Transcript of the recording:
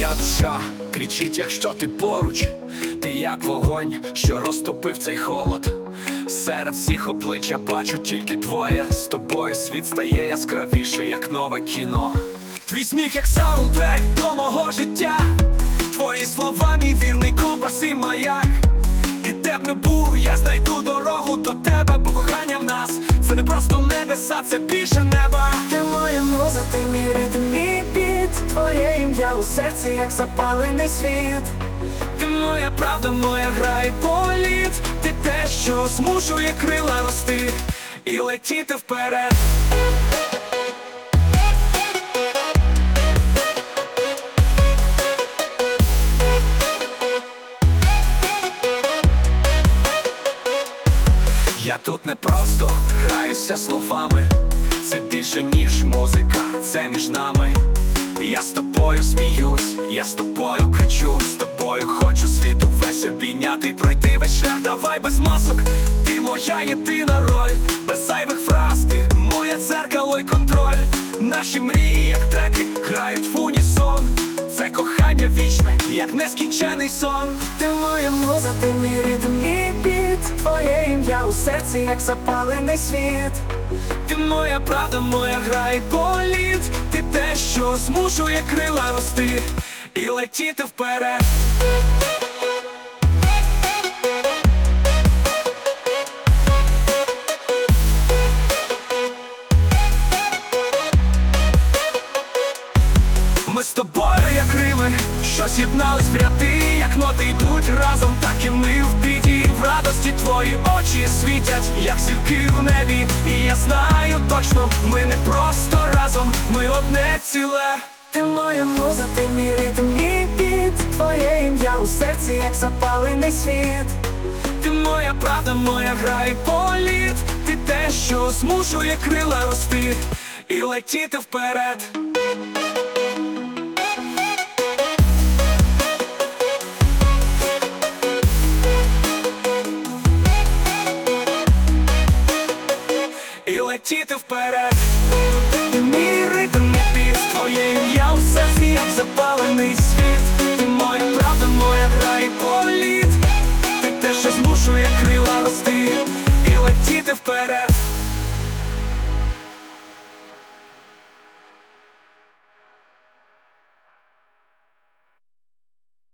душа кричить, якщо ти поруч, ти як вогонь, що розтопив цей холод. Серед всіх обличчя бачу тільки твоє. З тобою світ стає яскравіше, як нове кіно. Твій сміх, як саундтрек до мого життя. Твої слова, мій вірний компас і маяк. І де б не був, я знайду дорогу до тебе, бо кохання в нас це не просто небеса, це більше неба. Ти моя муза, ти мій ритм, Твоє ім'я у серці, як запалений світ Ти моя правда, моя гра і політ. Ти те, що змушує крила рости і летіти вперед. Я тут не просто граюся словами, це більше ніж музика, це між нами. Я з тобою сміюсь, я з тобою кричу, з тобою хочу світу весь обійняти і пройти весь шлях, давай без масок. Ти моя єдина роль, без зайвих фраз, ти моє дзеркало й контроль. Наші мрії, як треки, грають в унісон. Це кохання вічне, як нескінчений сон. Ти моя муза, ти мій ритм, мій біт Твоє ім'я у серці, як запалений світ Ти моя правда, моя гра і політ Ти те, що змушує крила рости і летіти вперед. Ми з тобою, як рими, що з'єднались в як ноти йдуть разом, так і ми в біді Радості твої очі світять, як зірки в небі. І я знаю точно, ми не просто разом, ми одне ціле. Ти моя муза, ти мій ритм, мій біт Твоє ім'я у серці, як запалений світ Ти моя правда, моя гра і політ. Ти те, що змушує крила рости і летіти вперед. летіти вперед. Ти мій ритм не піс твоєю, я усе світ запалений світ. Ти моя правда, моя гра і політ. Ти те, що змушує крила рости і летіти вперед.